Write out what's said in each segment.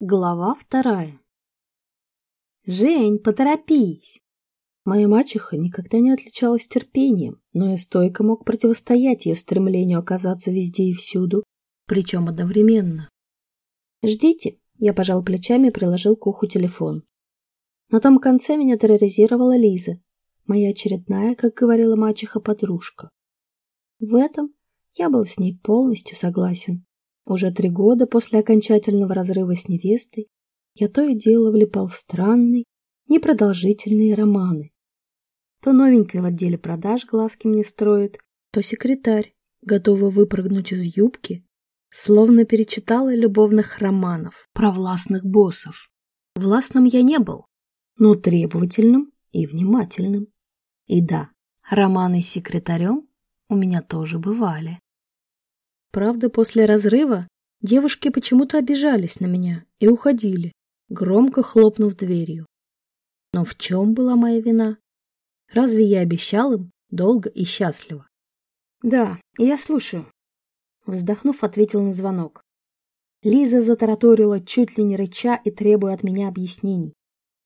Глава вторая. «Жень, поторопись!» Моя мачеха никогда не отличалась терпением, но я стойко мог противостоять ее стремлению оказаться везде и всюду, причем одновременно. «Ждите!» — я пожал плечами и приложил к уху телефон. На том конце меня терроризировала Лиза, моя очередная, как говорила мачеха, подружка. В этом я был с ней полностью согласен. Уже три года после окончательного разрыва с невестой я то и дело влипал в странные, непродолжительные романы. То новенькая в отделе продаж глазки мне строит, то секретарь, готова выпрыгнуть из юбки, словно перечитала любовных романов про властных боссов. Властным я не был, но требовательным и внимательным. И да, романы с секретарем у меня тоже бывали. Правда, после разрыва девушки почему-то обижались на меня и уходили, громко хлопнув дверью. Но в чем была моя вина? Разве я обещал им долго и счастливо? Да, я слушаю. Вздохнув, ответил на звонок. Лиза затараторила, чуть ли не рыча и требуя от меня объяснений.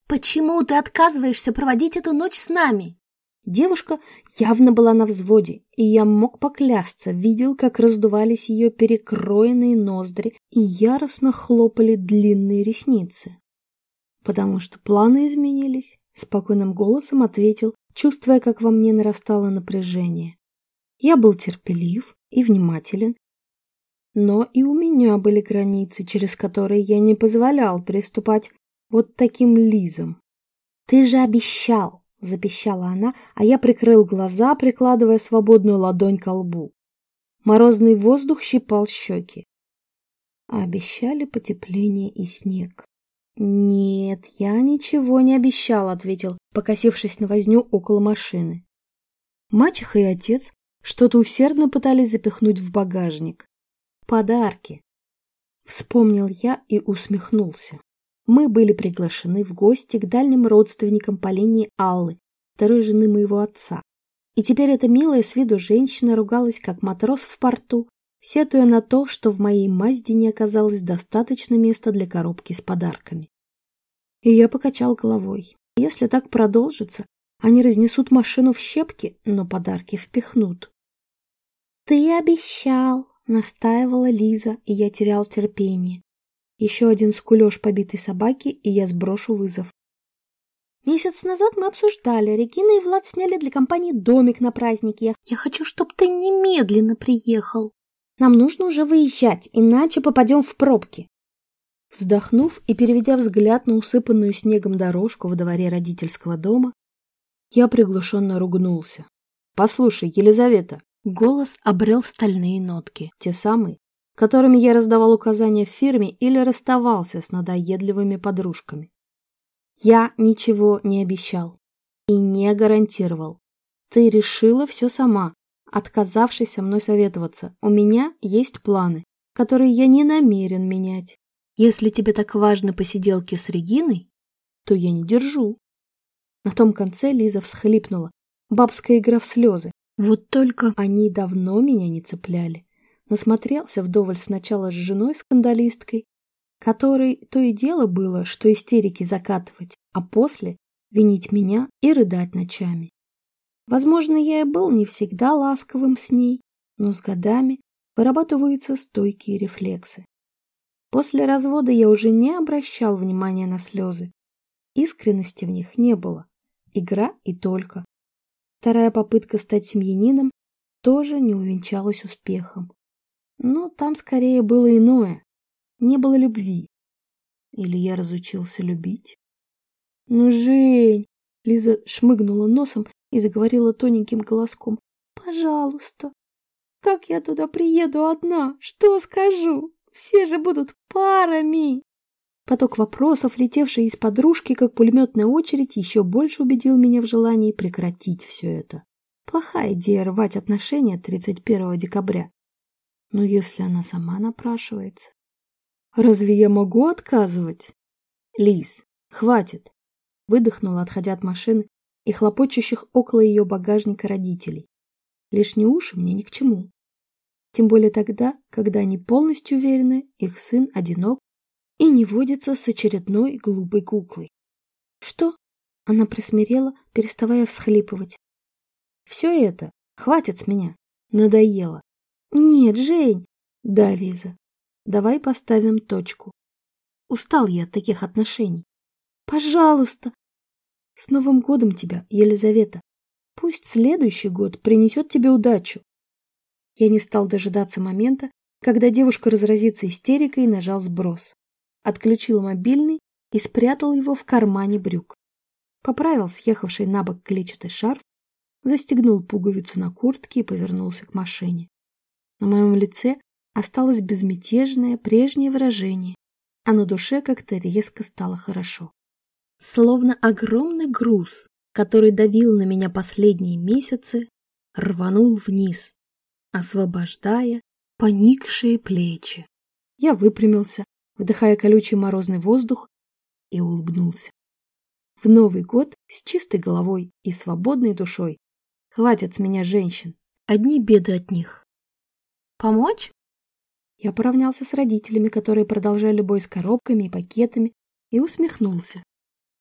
«Почему ты отказываешься проводить эту ночь с нами? Девушка явно была на взводе, и я мог поклясться, видел, как раздувались ее перекроенные ноздри и яростно хлопали длинные ресницы. «Потому что планы изменились», — спокойным голосом ответил, чувствуя, как во мне нарастало напряжение. Я был терпелив и внимателен, но и у меня были границы, через которые я не позволял приступать вот таким лизом. «Ты же обещал!» Запищала она, а я прикрыл глаза, прикладывая свободную ладонь к лбу. Морозный воздух щипал щеки. Обещали потепление и снег. «Нет, я ничего не обещал», — ответил, покосившись на возню около машины. Мачеха и отец что-то усердно пытались запихнуть в багажник. «Подарки», — вспомнил я и усмехнулся. Мы были приглашены в гости к дальним родственникам по линии Аллы, второй жены моего отца. И теперь эта милая с виду женщина ругалась, как матрос в порту, сетуя на то, что в моей Мазде не оказалось достаточно места для коробки с подарками. И я покачал головой. Если так продолжится, они разнесут машину в щепки, но подарки впихнут. «Ты обещал!» — настаивала Лиза, и я терял терпение. Еще один скулеж побитой собаки, и я сброшу вызов. Месяц назад мы обсуждали. Регина и Влад сняли для компании домик на празднике. Я хочу, чтобы ты немедленно приехал. Нам нужно уже выезжать, иначе попадем в пробки. Вздохнув и переведя взгляд на усыпанную снегом дорожку во дворе родительского дома, я приглушенно ругнулся. «Послушай, Елизавета!» Голос обрел стальные нотки, те самые, которыми я раздавал указания в фирме или расставался с надоедливыми подружками. Я ничего не обещал и не гарантировал. Ты решила все сама, отказавшись со мной советоваться. У меня есть планы, которые я не намерен менять. Если тебе так важны посиделки с Региной, то я не держу. На том конце Лиза всхлипнула. Бабская игра в слезы. Вот только они давно меня не цепляли насмотрелся вдоволь сначала с женой-скандалисткой, которой то и дело было, что истерики закатывать, а после винить меня и рыдать ночами. Возможно, я и был не всегда ласковым с ней, но с годами вырабатываются стойкие рефлексы. После развода я уже не обращал внимания на слезы. Искренности в них не было. Игра и только. Вторая попытка стать семьянином тоже не увенчалась успехом. Но там скорее было иное. Не было любви. Или я разучился любить? Ну, Жень! Лиза шмыгнула носом и заговорила тоненьким голоском. Пожалуйста, как я туда приеду одна? Что скажу? Все же будут парами. Поток вопросов, летевший из подружки, как пулеметная очередь, еще больше убедил меня в желании прекратить все это. Плохая идея рвать отношения 31 декабря. Но если она сама напрашивается... Разве я могу отказывать? Лиз, хватит. Выдохнула, отходя от машины и хлопочущих около ее багажника родителей. Лишние уши мне ни к чему. Тем более тогда, когда они полностью уверены, их сын одинок и не водится с очередной глупой куклой. Что? Она присмирела, переставая всхлипывать. Все это, хватит с меня. Надоело. Нет, Жень. Да, Лиза. Давай поставим точку. Устал я от таких отношений. Пожалуйста. С Новым годом тебя, Елизавета. Пусть следующий год принесет тебе удачу. Я не стал дожидаться момента, когда девушка разразится истерикой и нажал сброс. Отключил мобильный и спрятал его в кармане брюк. Поправил съехавший на бок клетчатый шарф, застегнул пуговицу на куртке и повернулся к машине. На моем лице осталось безмятежное прежнее выражение, а на душе как-то резко стало хорошо. Словно огромный груз, который давил на меня последние месяцы, рванул вниз, освобождая поникшие плечи. Я выпрямился, вдыхая колючий морозный воздух, и улыбнулся. В Новый год с чистой головой и свободной душой. Хватит с меня женщин. Одни беды от них. Помочь? Я поравнялся с родителями, которые продолжали бой с коробками и пакетами, и усмехнулся.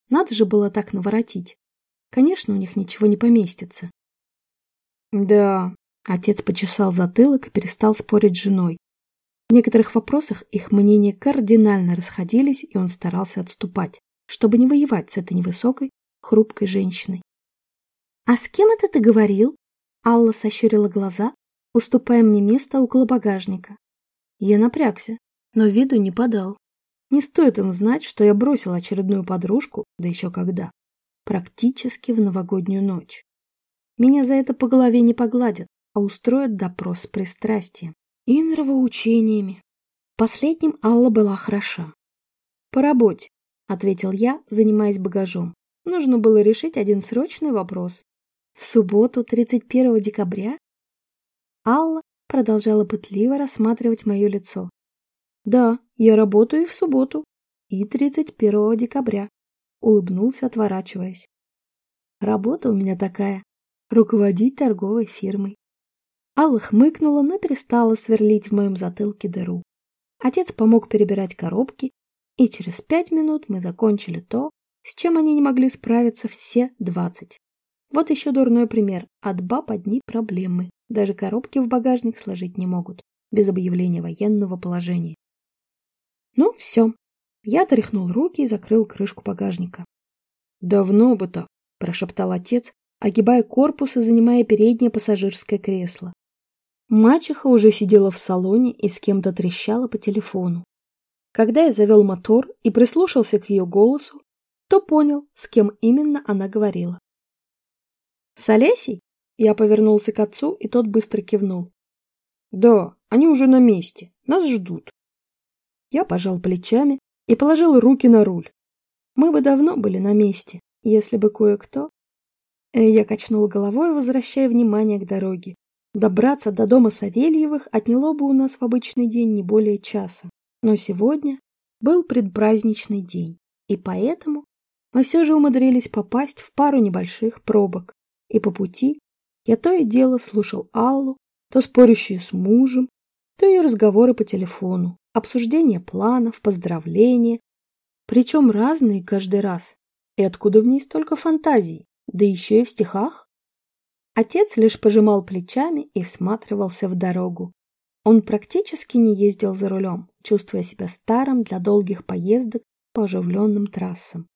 Надо же было так наворотить. Конечно, у них ничего не поместится. Да, отец почесал затылок и перестал спорить с женой. В некоторых вопросах их мнения кардинально расходились, и он старался отступать, чтобы не воевать с этой невысокой, хрупкой женщиной. «А с кем это ты говорил?» Алла сощурила глаза, уступая мне место около багажника. Я напрягся, но виду не подал. Не стоит им знать, что я бросил очередную подружку, да еще когда. Практически в новогоднюю ночь. Меня за это по голове не погладят, а устроят допрос с пристрастием и нравоучениями. Последним Алла была хороша. «По работе», — ответил я, занимаясь багажом. Нужно было решить один срочный вопрос. В субботу, 31 декабря, Алла продолжала пытливо рассматривать мое лицо. «Да, я работаю в субботу, и 31 декабря», — улыбнулся, отворачиваясь. «Работа у меня такая — руководить торговой фирмой. Алла хмыкнула, но перестала сверлить в моем затылке дыру. Отец помог перебирать коробки, и через пять минут мы закончили то, с чем они не могли справиться все двадцать. Вот еще дурной пример. От баб одни проблемы. Даже коробки в багажник сложить не могут, без объявления военного положения. Ну, все. Я тряхнул руки и закрыл крышку багажника. «Давно бы так», – прошептал отец, огибая корпус и занимая переднее пассажирское кресло. Мачеха уже сидела в салоне и с кем-то трещала по телефону. Когда я завел мотор и прислушался к ее голосу, то понял, с кем именно она говорила. «С Олесей?» Я повернулся к отцу, и тот быстро кивнул. «Да, они уже на месте. Нас ждут». Я пожал плечами и положил руки на руль. Мы бы давно были на месте, если бы кое-кто... Э, я качнул головой, возвращая внимание к дороге. Добраться до дома Савельевых отняло бы у нас в обычный день не более часа. Но сегодня был предпраздничный день, и поэтому мы все же умудрились попасть в пару небольших пробок. И по пути я то и дело слушал Аллу, то спорящие с мужем, то ее разговоры по телефону, обсуждение планов, поздравления, причем разные каждый раз. И откуда в ней столько фантазий, да еще и в стихах? Отец лишь пожимал плечами и всматривался в дорогу. Он практически не ездил за рулем, чувствуя себя старым для долгих поездок по оживленным трассам.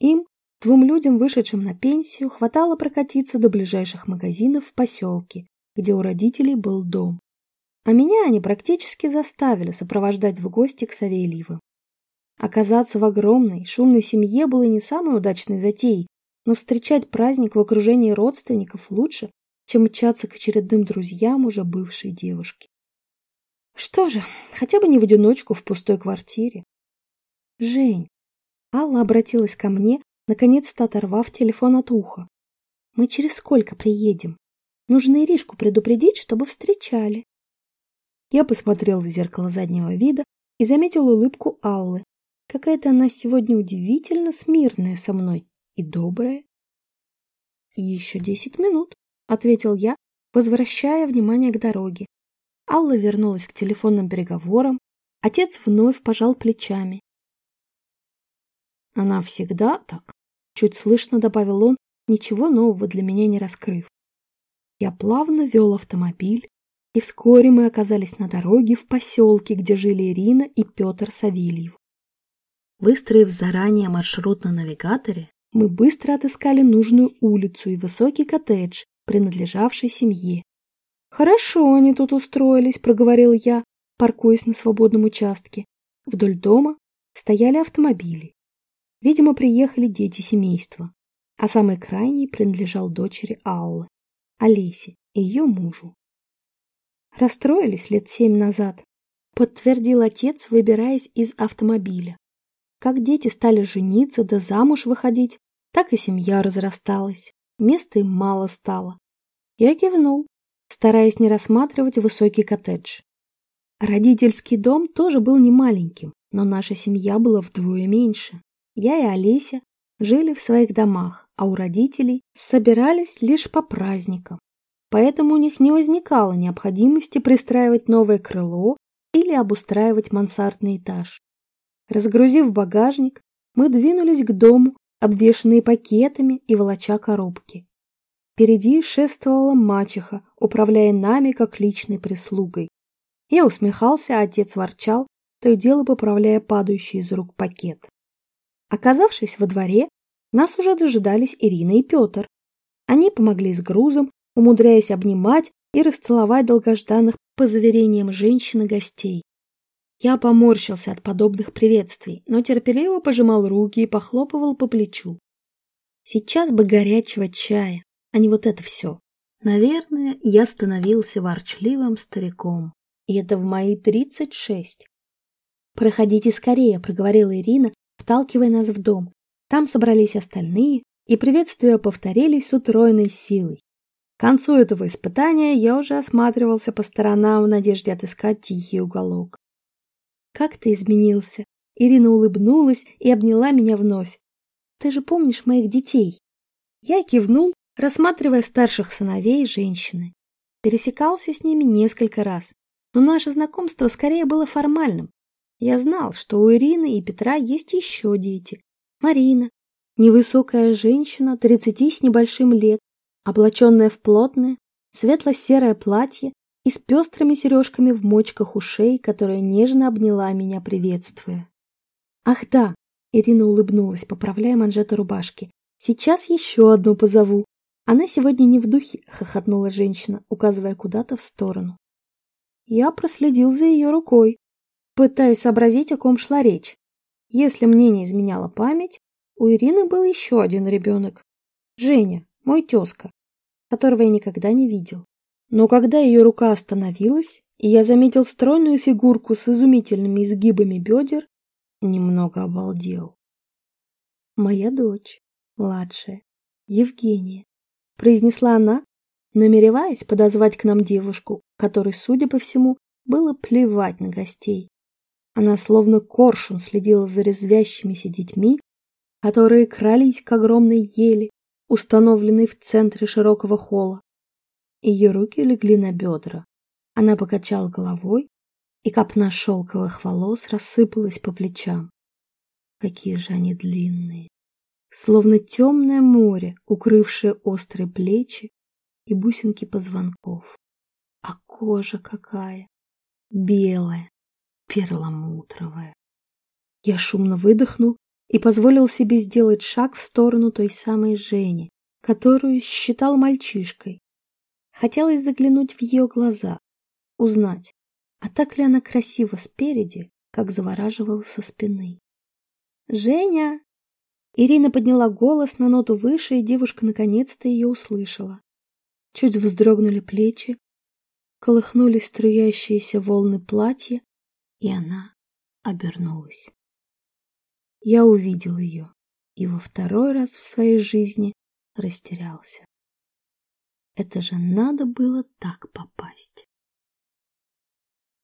Им, двум людям, вышедшим на пенсию, хватало прокатиться до ближайших магазинов в поселке, где у родителей был дом. А меня они практически заставили сопровождать в гости к Савельевым. Оказаться в огромной, шумной семье было не самой удачной затеей, но встречать праздник в окружении родственников лучше, чем мчаться к очередным друзьям уже бывшей девушки. Что же, хотя бы не в одиночку в пустой квартире. Жень. Алла обратилась ко мне, наконец-то оторвав телефон от уха. Мы через сколько приедем? Нужно Иришку предупредить, чтобы встречали. Я посмотрел в зеркало заднего вида и заметил улыбку Аллы. Какая-то она сегодня удивительно смирная со мной и доброе. «Еще десять минут», — ответил я, возвращая внимание к дороге. Алла вернулась к телефонным переговорам, Отец вновь пожал плечами. Она всегда так, чуть слышно добавил он, ничего нового для меня не раскрыв. Я плавно вел автомобиль, и вскоре мы оказались на дороге в поселке, где жили Ирина и Петр Савельев. Выстроив заранее маршрут на навигаторе, мы быстро отыскали нужную улицу и высокий коттедж, принадлежавший семье. «Хорошо они тут устроились», — проговорил я, паркуясь на свободном участке. Вдоль дома стояли автомобили. Видимо, приехали дети семейства, а самый крайний принадлежал дочери Аллы, Олесе и ее мужу. Расстроились лет семь назад, подтвердил отец, выбираясь из автомобиля. Как дети стали жениться да замуж выходить, так и семья разрасталась, места им мало стало. Я кивнул, стараясь не рассматривать высокий коттедж. Родительский дом тоже был не маленьким, но наша семья была вдвое меньше. Я и Олеся жили в своих домах, а у родителей собирались лишь по праздникам. Поэтому у них не возникало необходимости пристраивать новое крыло или обустраивать мансардный этаж. Разгрузив багажник, мы двинулись к дому, обвешанные пакетами и волоча коробки. Впереди шествовала мачеха, управляя нами как личной прислугой. Я усмехался, а отец ворчал, то и дело поправляя падающий из рук пакет. Оказавшись во дворе, нас уже дожидались Ирина и Петр. Они помогли с грузом, умудряясь обнимать и расцеловать долгожданных по заверениям женщин и гостей. Я поморщился от подобных приветствий, но терпеливо пожимал руки и похлопывал по плечу. Сейчас бы горячего чая, а не вот это все. Наверное, я становился ворчливым стариком. И это в мои тридцать шесть. «Проходите скорее», — проговорила Ирина, вталкивая нас в дом. Там собрались остальные, и приветствия повторились с утроенной силой. К концу этого испытания я уже осматривался по сторонам в надежде отыскать тихий уголок. «Как ты изменился?» Ирина улыбнулась и обняла меня вновь. «Ты же помнишь моих детей?» Я кивнул, рассматривая старших сыновей женщины. Пересекался с ними несколько раз, но наше знакомство скорее было формальным. Я знал, что у Ирины и Петра есть еще дети. Марина, невысокая женщина, тридцати с небольшим лет, облаченная в плотное, светло-серое платье и с пестрыми сережками в мочках ушей, которая нежно обняла меня, приветствуя. «Ах да!» — Ирина улыбнулась, поправляя манжеты рубашки. «Сейчас еще одну позову. Она сегодня не в духе», — хохотнула женщина, указывая куда-то в сторону. Я проследил за ее рукой, пытаясь сообразить, о ком шла речь. Если мне не изменяла память, у Ирины был еще один ребенок. Женя, мой тезка, которого я никогда не видел. Но когда ее рука остановилась, и я заметил стройную фигурку с изумительными изгибами бедер, немного обалдел. «Моя дочь, младшая, Евгения», — произнесла она, намереваясь подозвать к нам девушку, которой, судя по всему, было плевать на гостей. Она словно коршун следила за резвящимися детьми, которые крались к огромной ели, установленной в центре широкого холла. Ее руки легли на бедра. Она покачала головой, и копна шелковых волос рассыпалась по плечам. Какие же они длинные! Словно темное море, укрывшее острые плечи и бусинки позвонков. А кожа какая! Белая, перламутровая. Я шумно выдохнул и позволил себе сделать шаг в сторону той самой Жени, которую считал мальчишкой, Хотелось заглянуть в ее глаза, узнать, а так ли она красива спереди, как завораживала со спины. «Женя!» Ирина подняла голос на ноту выше, и девушка наконец-то ее услышала. Чуть вздрогнули плечи, колыхнулись струящиеся волны платья, и она обернулась. Я увидел ее и во второй раз в своей жизни растерялся. Это же надо было так попасть.